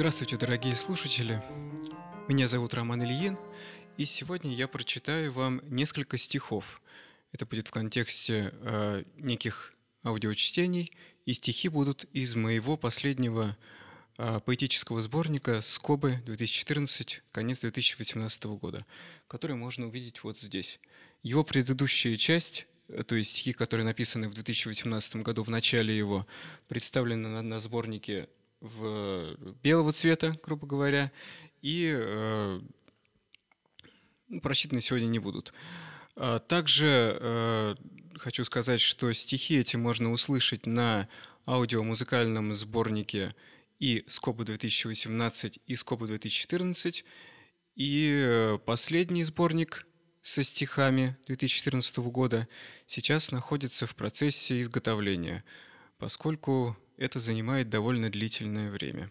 Здравствуйте, дорогие слушатели. Меня зовут Роман Ильин, и сегодня я прочитаю вам несколько стихов. Это будет в контексте э, неких аудиочтений, и стихи будут из моего последнего э, поэтического сборника «Скобы 2014, конец 2018 года», который можно увидеть вот здесь. Его предыдущая часть э, то есть стихи, которые написаны в 2018 году, в начале его, представлены на, на сборнике в белого цвета, грубо говоря, и э, ну, просчитаны сегодня не будут. А также э, хочу сказать, что стихи эти можно услышать на аудиомузыкальном сборнике и Скобу 2018, и Скобу 2014. И э, последний сборник со стихами 2014 года сейчас находится в процессе изготовления, поскольку это занимает довольно длительное время.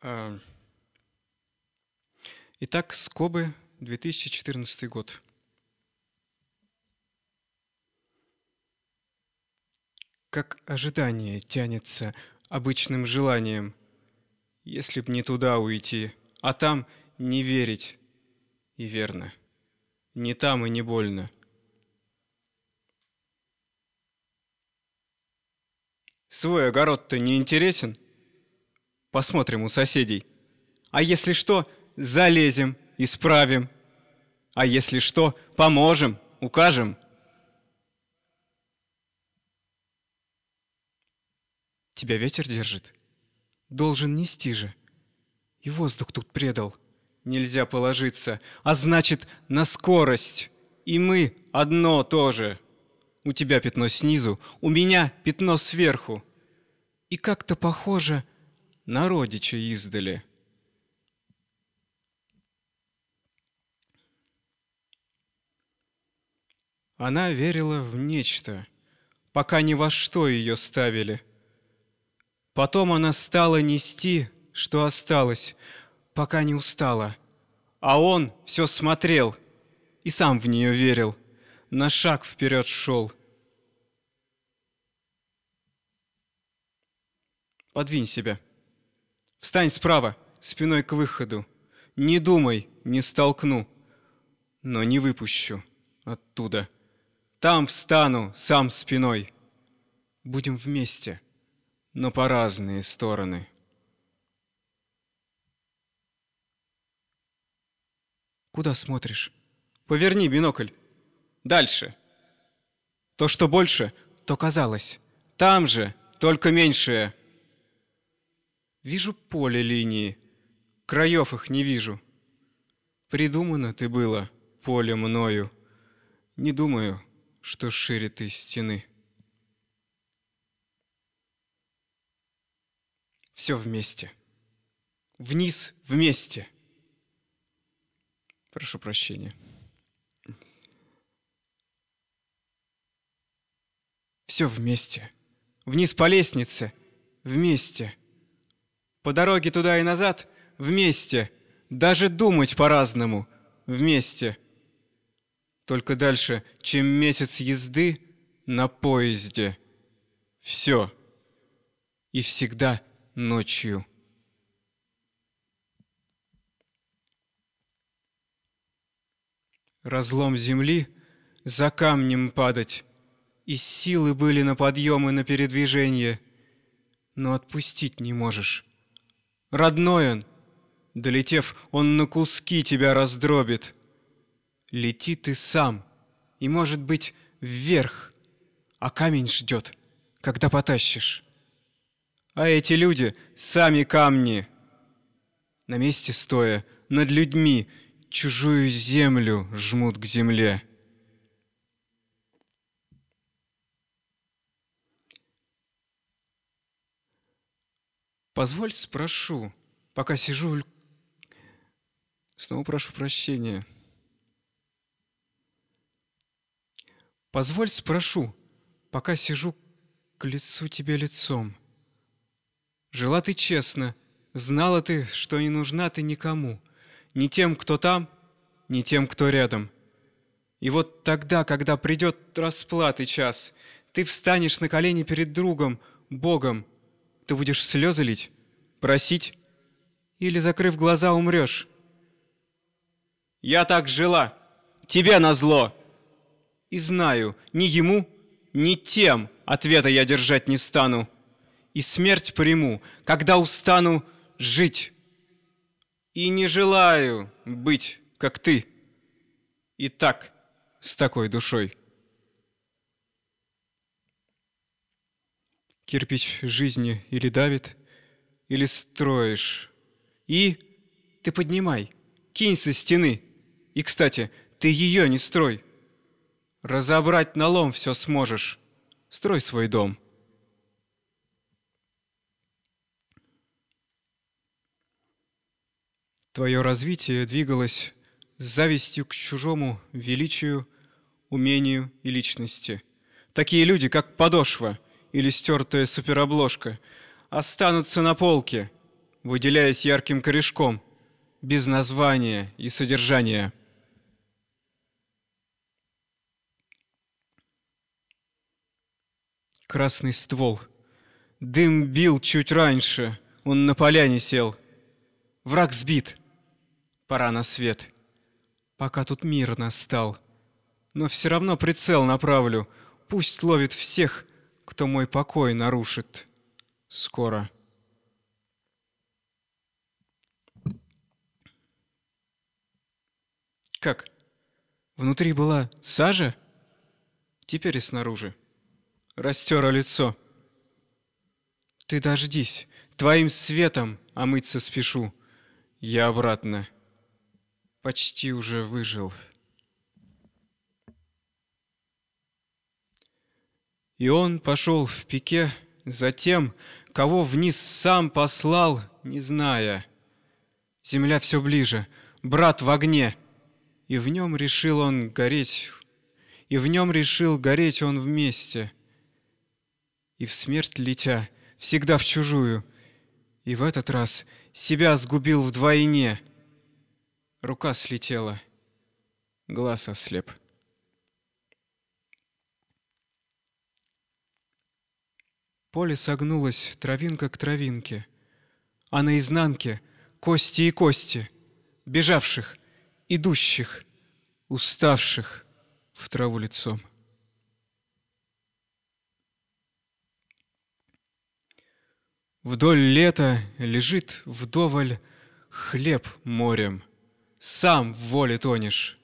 А, итак, скобы, 2014 год. Как ожидание тянется обычным желанием, если б не туда уйти, а там не верить. И верно, не там и не больно. Свой огород-то не интересен? Посмотрим у соседей. А если что, залезем, исправим. А если что, поможем, укажем. Тебя ветер держит? Должен нести же. И воздух тут предал. Нельзя положиться, а значит, на скорость. И мы одно тоже. У тебя пятно снизу, у меня пятно сверху. И как-то похоже на родича издали. Она верила в нечто, пока ни во что ее ставили. Потом она стала нести, что осталось, пока не устала. А он все смотрел и сам в нее верил, на шаг вперед шел. Подвинь себя. Встань справа, спиной к выходу. Не думай, не столкну, но не выпущу оттуда. Там встану сам спиной. Будем вместе, но по разные стороны. Куда смотришь? Поверни бинокль. Дальше. То, что больше, то казалось. Там же, только меньшее — Вижу поле линии, краев их не вижу. Придумано ты было, поле мною. Не думаю, что шире ты стены. Все вместе. Вниз вместе. Прошу прощения. Все вместе. Вниз по лестнице. Вместе. По дороге туда и назад вместе, даже думать по-разному вместе. Только дальше, чем месяц езды на поезде. Все. И всегда ночью. Разлом земли за камнем падать, и силы были на подъем и на передвижение, но отпустить не можешь. Родной он. Долетев, он на куски тебя раздробит. Лети ты сам, и, может быть, вверх, а камень ждет, когда потащишь. А эти люди сами камни. На месте стоя, над людьми, чужую землю жмут к земле. Позволь спрошу, пока сижу... Снова прошу прощения. Позволь спрошу, пока сижу к лицу тебе лицом. Жила ты честно, знала ты, что не нужна ты никому, ни тем, кто там, ни тем, кто рядом. И вот тогда, когда придет расплаты час, ты встанешь на колени перед другом, Богом, Ты будешь слезы лить? Просить? Или, закрыв глаза, умрешь? Я так жила, тебе назло. И знаю, ни ему, ни тем ответа я держать не стану. И смерть приму, когда устану жить. И не желаю быть, как ты. И так, с такой душой. Кирпич жизни или давит, или строишь. И ты поднимай, кинь со стены. И, кстати, ты ее не строй. Разобрать налом все сможешь. Строй свой дом. Твое развитие двигалось с завистью к чужому величию, умению и личности. Такие люди, как подошва или стертая суперобложка, останутся на полке, выделяясь ярким корешком, без названия и содержания. Красный ствол. Дым бил чуть раньше, он на поляне сел. Враг сбит — пора на свет. Пока тут мир настал. Но все равно прицел направлю. Пусть ловит всех, кто мой покой нарушит. Скоро. Как? Внутри была сажа? Теперь и снаружи. Растера лицо. Ты дождись, твоим светом омыться спешу. Я обратно почти уже выжил. И он пошел в пике за тем, кого вниз сам послал, не зная. Земля все ближе, брат в огне, и в нем решил он гореть, и в нем решил гореть он вместе. И в смерть летя, всегда в чужую, и в этот раз себя сгубил вдвойне — Рука слетела, глаз ослеп. Поле согнулось, травинка к травинке, а на изнанке кости и кости, бежавших, идущих, уставших в траву лицом. Вдоль лета лежит вдоволь хлеб морем — сам в воле тонешь.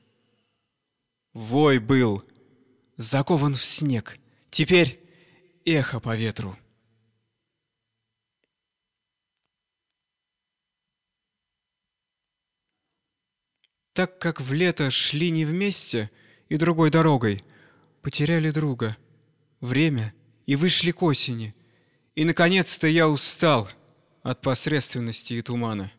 Вой был, закован в снег, теперь эхо по ветру. Так как в лето шли не вместе и другой дорогой, потеряли друга, время и вышли к осени, и, наконец-то, я устал от посредственности и тумана.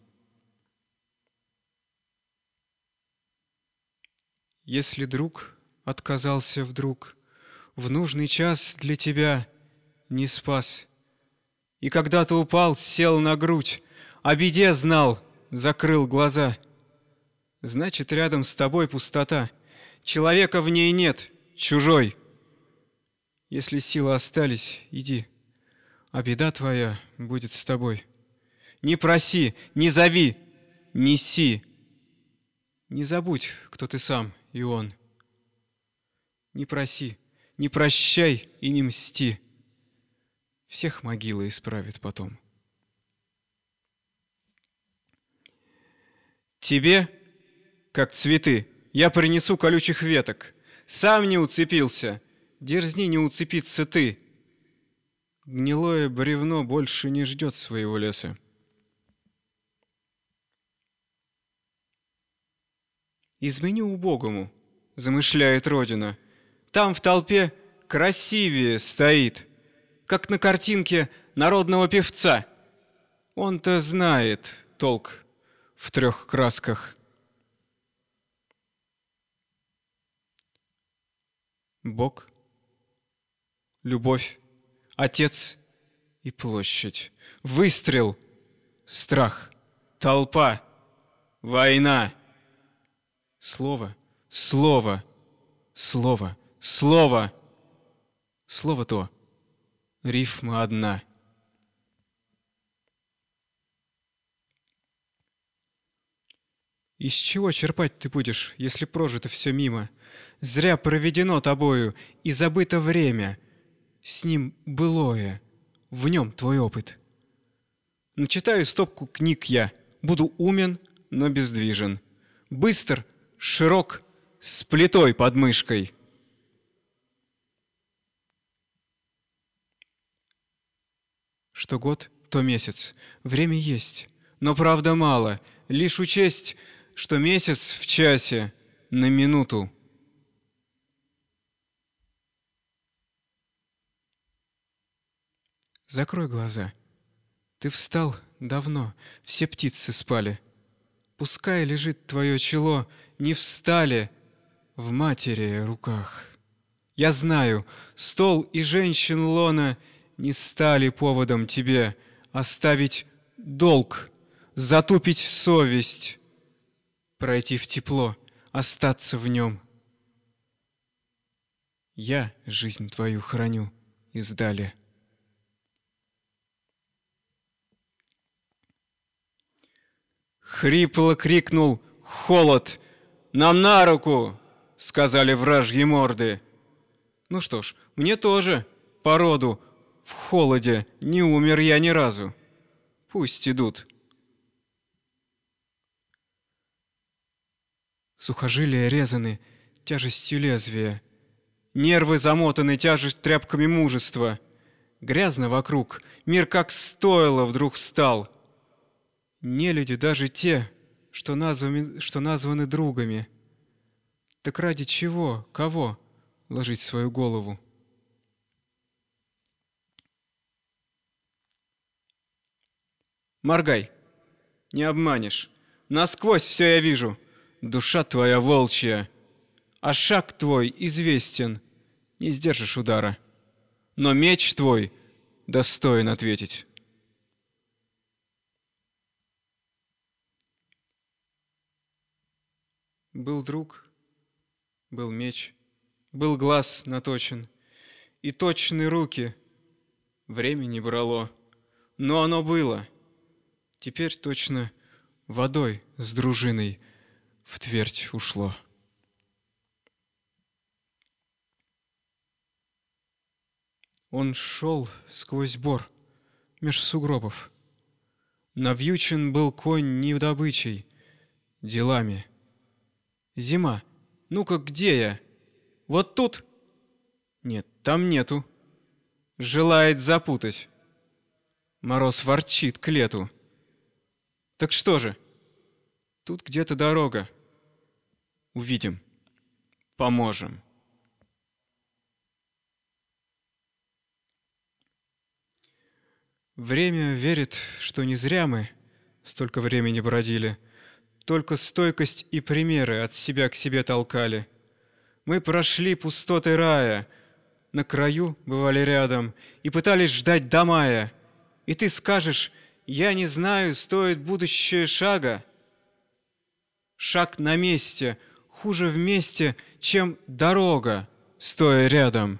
Если друг отказался вдруг, В нужный час для тебя не спас. И когда-то упал, сел на грудь, О беде знал, закрыл глаза. Значит, рядом с тобой пустота, Человека в ней нет, чужой. Если силы остались, иди, А беда твоя будет с тобой. Не проси, не зови, неси. Не забудь, кто ты сам — и он. Не проси, не прощай и не мсти. Всех могила исправит потом. Тебе, как цветы, я принесу колючих веток. Сам не уцепился, дерзни не уцепиться ты. Гнилое бревно больше не ждет своего леса. изменю убогому, замышляет Родина. Там в толпе красивее стоит, как на картинке народного певца. Он-то знает толк в трех красках. Бог, любовь, отец и площадь, выстрел, страх, толпа, война. Слово, слово, слово, слово, слово то, рифма одна. Из чего черпать ты будешь, если прожито все мимо — Зря проведено тобою и забыто время. С ним былое, в нем твой опыт. Начитаю стопку книг я, буду умен, но бездвижен. Быстр, широк, с плитой под мышкой. Что год, то месяц. Время есть, но правда мало. Лишь учесть, что месяц в часе на минуту. Закрой глаза. Ты встал давно, все птицы спали. Пускай лежит твое чело не встали в матери руках. Я знаю, стол и женщин лона не стали поводом тебе оставить долг, затупить совесть, пройти в тепло, остаться в нем. Я жизнь твою храню издали. Хрипло крикнул «Холод!» «Нам на руку!» — сказали вражьи морды. Ну что ж, мне тоже, по роду, в холоде не умер я ни разу. Пусть идут. Сухожилия резаны тяжестью лезвия. Нервы замотаны тяжесть тряпками мужества. Грязно вокруг, мир как стоило вдруг стал. Не люди даже те, что названы, что названы другами. Так ради чего, кого ложить свою голову? Моргай, не обманешь. Насквозь все я вижу. Душа твоя волчья. А шаг твой известен. Не сдержишь удара. Но меч твой достоин ответить. Был друг, был меч, был глаз наточен, И точные руки времени брало, Но оно было. Теперь точно водой с дружиной В твердь ушло. Он шел сквозь бор, меж сугробов. Навьючен был конь не добычей, делами — Зима. Ну-ка, где я? Вот тут? Нет, там нету. Желает запутать. Мороз ворчит к лету. Так что же? Тут где-то дорога. Увидим. Поможем. Время верит, что не зря мы столько времени бродили — только стойкость и примеры от себя к себе толкали. Мы прошли пустоты рая, на краю бывали рядом и пытались ждать до мая. И ты скажешь, я не знаю, стоит будущее шага. Шаг на месте хуже вместе, чем дорога, стоя рядом.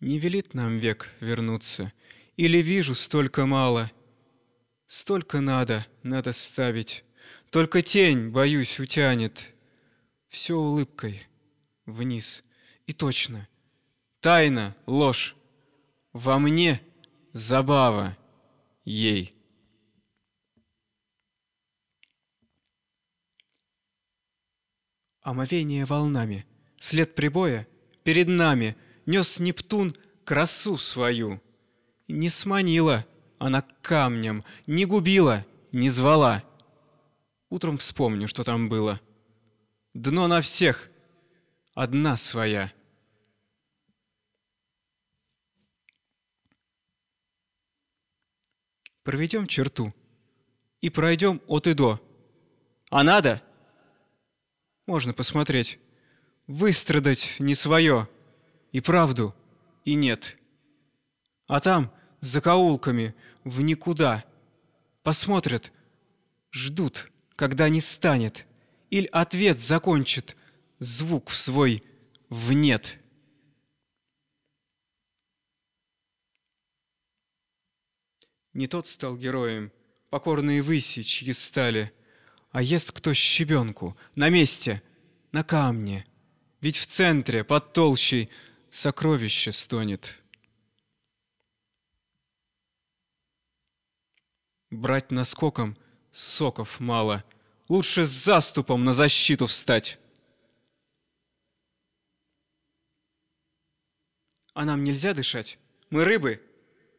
Не велит нам век вернуться, или вижу столько мало — Столько надо, надо ставить. Только тень, боюсь, утянет. Все улыбкой вниз. И точно. Тайна, ложь. Во мне забава ей. Омовение волнами, след прибоя перед нами Нес Нептун красу свою. Не сманила — она камнем не губила, не звала. Утром вспомню, что там было. Дно на всех, одна своя. Проведем черту и пройдем от и до. А надо? Можно посмотреть. Выстрадать не свое. И правду, и нет. А там закоулками в никуда. Посмотрят, ждут, когда не станет, или ответ закончит звук свой в нет. Не тот стал героем, покорные выси, чьи стали. А ест кто щебенку, на месте, на камне. Ведь в центре, под толщей, сокровище стонет. Брать наскоком соков мало, Лучше с заступом на защиту встать. А нам нельзя дышать? Мы рыбы?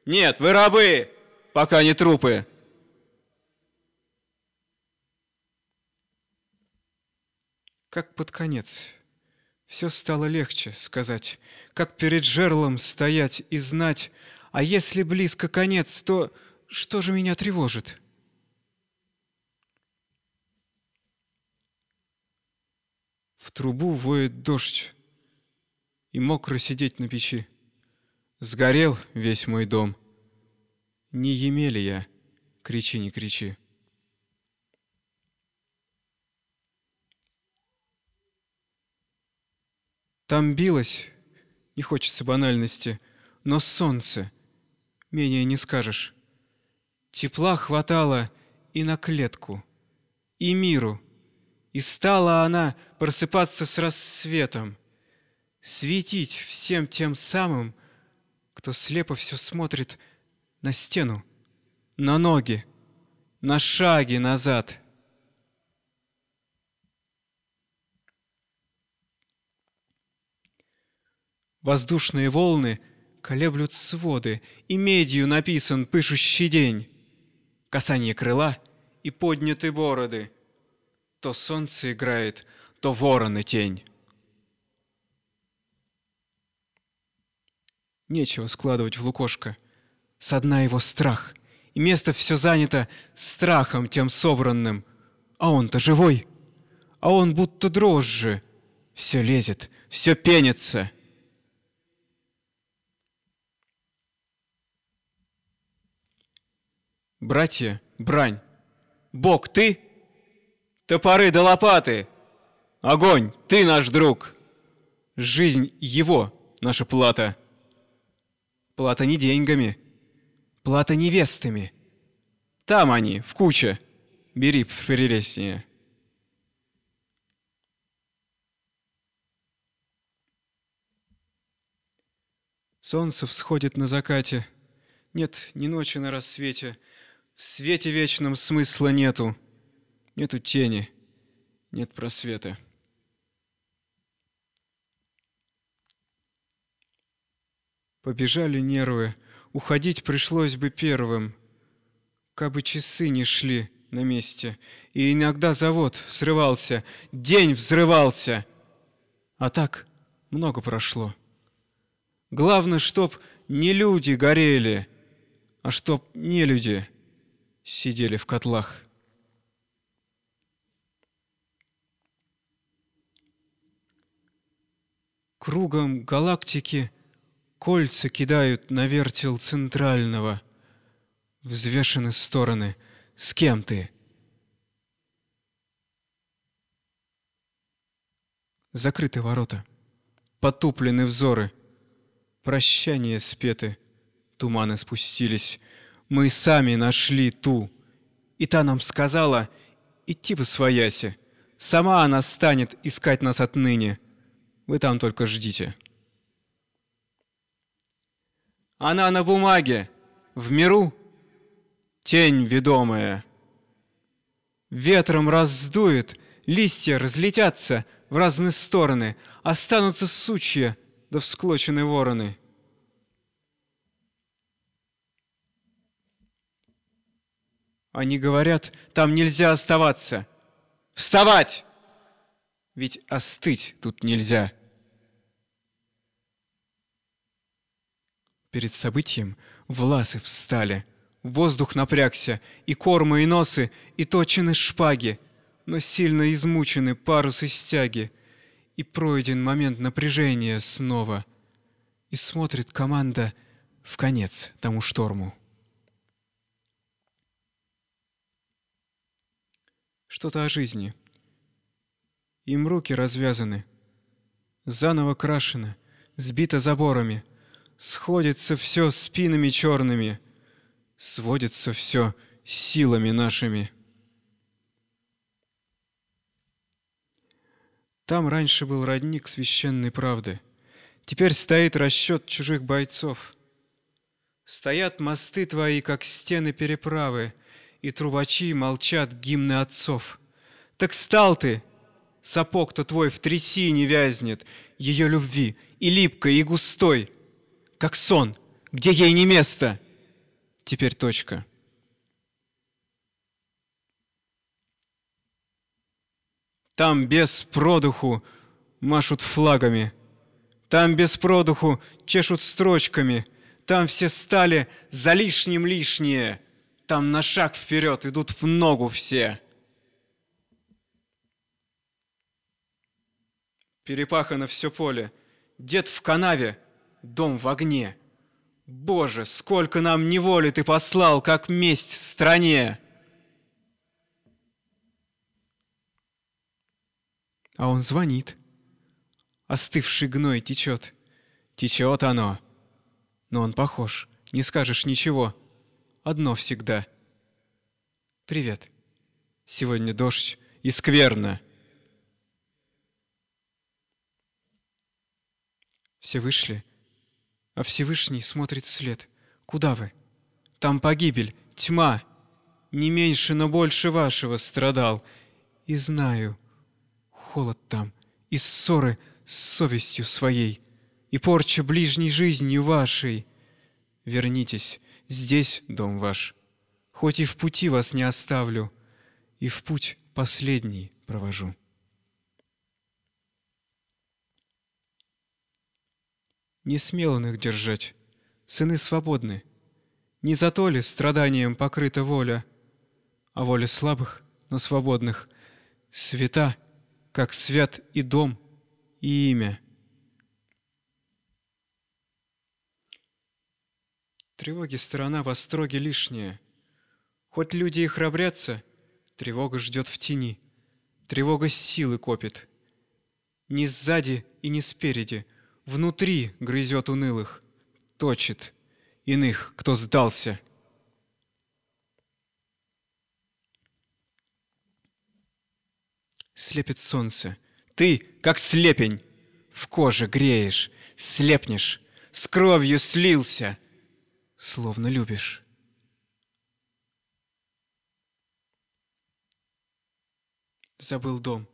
Нет, вы рабы, пока не трупы. Как под конец. Все стало легче сказать, как перед жерлом стоять и знать, а если близко конец, то что же меня тревожит? В трубу воет дождь, и мокро сидеть на печи. Сгорел весь мой дом. Не емели я, кричи, не кричи. Там билось, не хочется банальности, но солнце, менее не скажешь. Тепла хватало и на клетку, и миру, и стала она просыпаться с рассветом, светить всем тем самым, кто слепо все смотрит на стену, на ноги, на шаги назад. Воздушные волны колеблют своды, и медью написан пышущий день. Касание крыла и подняты бороды. То солнце играет, то ворон тень. Нечего складывать в лукошко. Со дна его страх, и место все занято страхом тем собранным. А он-то живой, а он будто дрожжи. Все лезет, все пенится. Братья, брань. Бог, ты? Топоры да лопаты. Огонь, ты наш друг. Жизнь его, наша плата. Плата не деньгами, плата невестами. Там они, в куче. Бери прелестнее. Солнце всходит на закате. Нет ни ночи на рассвете. В свете вечном смысла нету. Нету тени, нет просвета. Побежали нервы, уходить пришлось бы первым. Кабы часы не шли на месте, и иногда завод срывался, день взрывался. А так много прошло. Главное, чтоб не люди горели, а чтоб не люди сидели в котлах. Кругом галактики Кольца кидают на вертел центрального. Взвешены стороны. С кем ты? Закрыты ворота. Потуплены взоры. Прощания спеты. Туманы спустились. Мы сами нашли ту. И та нам сказала идти в свояси. Сама она станет искать нас отныне. Вы там только ждите. Она на бумаге, в миру тень ведомая. Ветром раздует, листья разлетятся в разные стороны, останутся сучья да всклочены вороны. Они говорят, там нельзя оставаться. Вставать! Ведь остыть тут нельзя. Перед событием власы встали. Воздух напрягся, и кормы, и носы, и точены шпаги, но сильно измучены парусы стяги. И пройден момент напряжения снова. И смотрит команда в конец тому шторму. Что-то о жизни. Им руки развязаны, заново крашены, сбито заборами — Сходится все спинами черными, Сводится все силами нашими. Там раньше был родник священной правды. Теперь стоит расчет чужих бойцов. Стоят мосты твои, как стены переправы, И трубачи молчат гимны отцов. Так стал ты, сапог-то твой в трясине вязнет, Ее любви, и липкой, и густой, Как сон, где ей не место. Теперь точка. Там без продуху машут флагами, Там без продуху чешут строчками, Там все стали за лишним лишнее, Там на шаг вперед идут в ногу все. Перепахано все поле, Дед в канаве, дом в огне. Боже, сколько нам неволи ты послал, Как месть стране! А он звонит. Остывший гной течет. Течет оно. Но он похож, не скажешь ничего. Одно всегда. Привет. Сегодня дождь и скверно. Все вышли, а Всевышний смотрит вслед. Куда вы? Там погибель, тьма. Не меньше, но больше вашего страдал. И знаю, холод там, и ссоры с совестью своей, и порча ближней жизнью вашей. Вернитесь, здесь дом ваш, хоть и в пути вас не оставлю, и в путь последний провожу. Не смело их держать, сыны свободны. Не за то ли страданием покрыта воля, а воля слабых, но свободных, свята — как свят и дом, и имя. Тревоги сторона во строге лишняя. Хоть люди и храбрятся, тревога ждет в тени. Тревога силы копит. Ни сзади и ни спереди, внутри грызет унылых, точит иных, кто сдался — слепит солнце. Ты, как слепень, в коже греешь, слепнешь, с кровью слился, словно любишь. Забыл дом.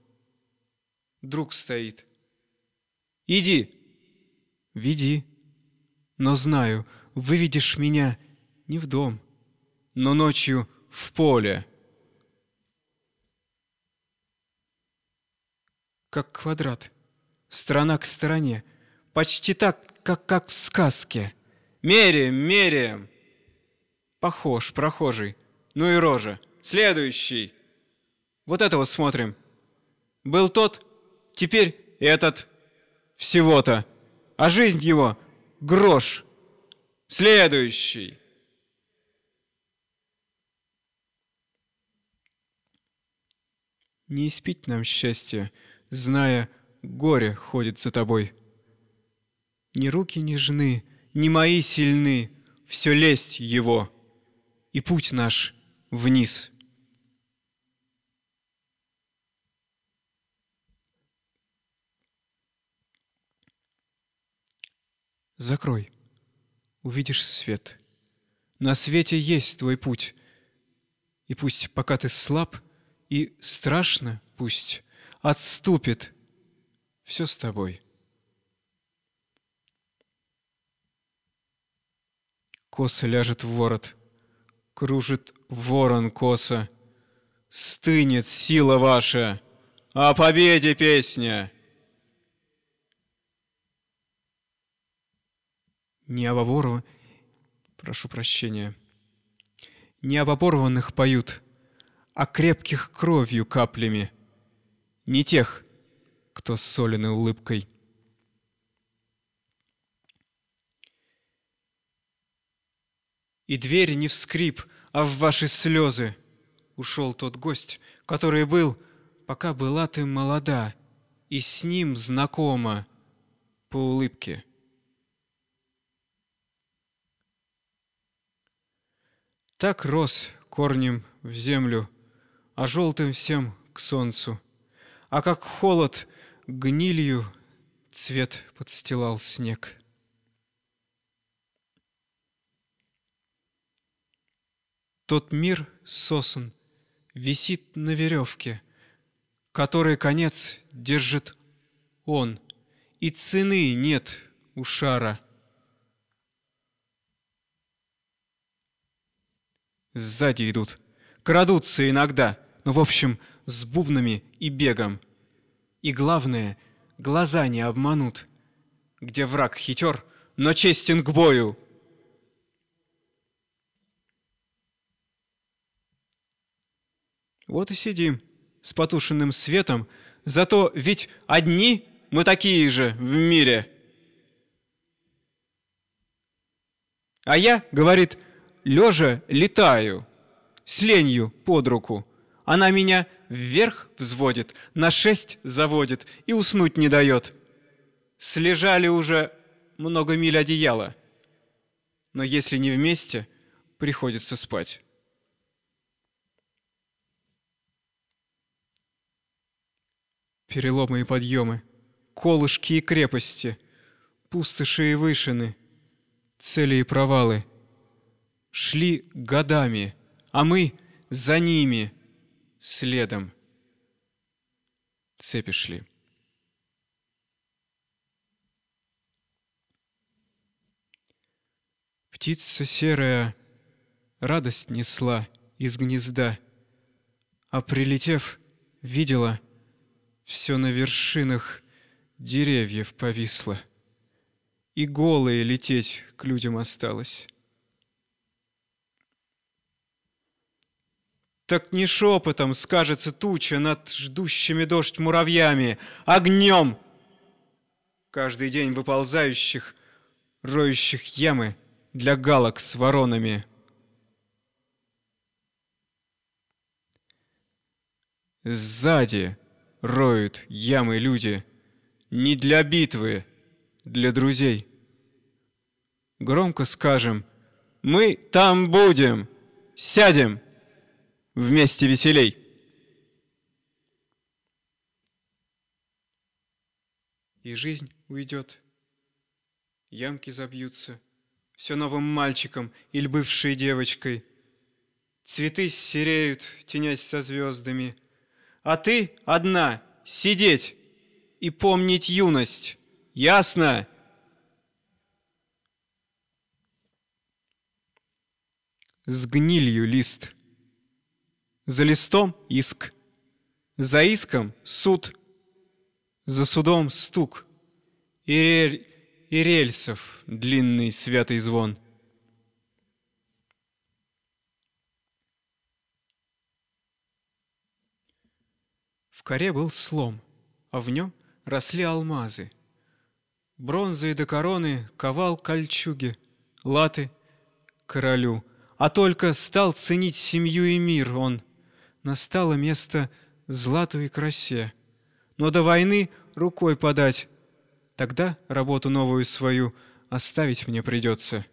Друг стоит. Иди. Веди. Но знаю, выведешь меня не в дом, но ночью в поле. как квадрат, сторона к стороне, почти так, как, как в сказке. Меряем, меряем. Похож, прохожий. Ну и рожа. Следующий. Вот этого смотрим. Был тот, теперь этот. Всего-то. А жизнь его — грош. Следующий. Не испить нам счастья, зная, горе ходит за тобой. Ни руки нежны, ни мои сильны, все лесть его, и путь наш вниз. Закрой, увидишь свет. На свете есть твой путь, и пусть пока ты слаб и страшно, пусть отступит. Все с тобой. Коса ляжет ворот, кружит ворон коса. Стынет сила ваша, о победе песня. Не об оборванных, прошу прощения, не об оборванных поют, а крепких кровью каплями — не тех, кто с соленой улыбкой. И дверь не в скрип, а в ваши слезы. Ушел тот гость, который был, пока была ты молода, и с ним знакома по улыбке. Так рос корнем в землю, а желтым всем к солнцу. А как холод гнилью цвет подстилал снег. Тот мир сосен висит на веревке, Который конец держит он, И цены нет у шара. Сзади идут, крадутся иногда, Но в общем с бубнами и бегом. И главное, глаза не обманут, Где враг хитер, но честен к бою — Вот и сидим с потушенным светом, зато ведь одни мы такие же в мире. А я, говорит, лежа летаю, с ленью под руку. Она меня вверх взводит, на шесть заводит и уснуть не дает. Слежали уже много миль одеяла, но если не вместе, приходится спать. Переломы и подъемы, колышки и крепости, пустоши и вышины, цели и провалы. Шли годами, а мы за ними, следом. Цепи шли. Птица серая радость несла из гнезда, а прилетев, видела — все на вершинах деревьев повисло, И голые лететь к людям осталось. Так не шепотом скажется туча над ждущими дождь муравьями, огнем, каждый день выползающих, роющих ямы для галок с воронами. Сзади роют ямы люди. Не для битвы, для друзей. Громко скажем, мы там будем, сядем, вместе веселей. И жизнь уйдет, ямки забьются, все новым мальчиком или бывшей девочкой. Цветы сереют, тенясь со звездами — а ты одна сидеть и помнить юность. Ясно? С гнилью лист. За листом иск. За иском суд. За судом стук. И, рель, и рельсов длинный святый звон — коре был слом, а в нем росли алмазы. Бронзы до короны ковал кольчуги, латы королю, а только стал ценить семью и мир он. Настало место злату и красе, но до войны рукой подать, тогда работу новую свою оставить мне придется.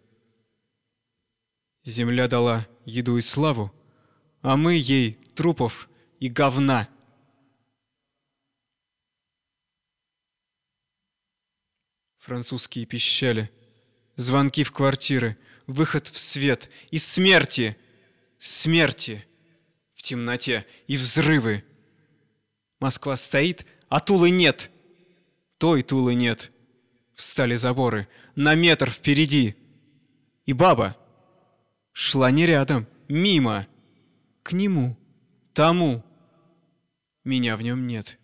Земля дала еду и славу, а мы ей трупов и говна — Французские пищали. Звонки в квартиры. Выход в свет. И смерти. Смерти. В темноте. И взрывы. Москва стоит, а Тулы нет. Той Тулы нет. Встали заборы. На метр впереди. И баба шла не рядом, мимо. К нему, тому. Меня в нем нет.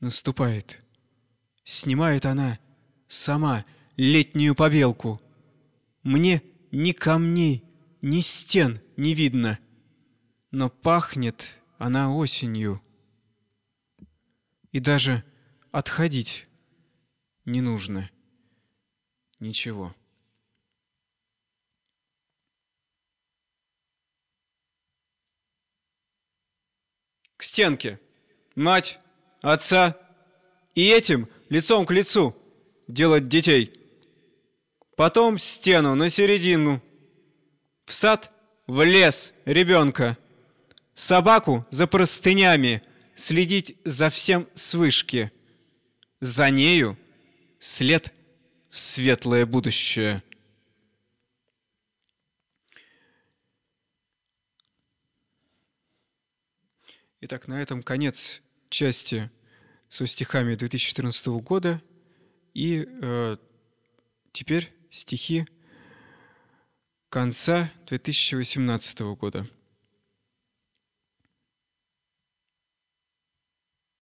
Наступает. Снимает она сама летнюю побелку. Мне ни камней, ни стен не видно, но пахнет она осенью. И даже отходить не нужно ничего. К стенке. Мать, отца и этим лицом к лицу. делать детей. Потом стену на середину. В сад, в лес ребенка. Собаку за простынями, следить за всем с вышки. За нею след в светлое будущее. Итак, на этом конец части со стихами 2014 года. И э, теперь стихи конца 2018 года.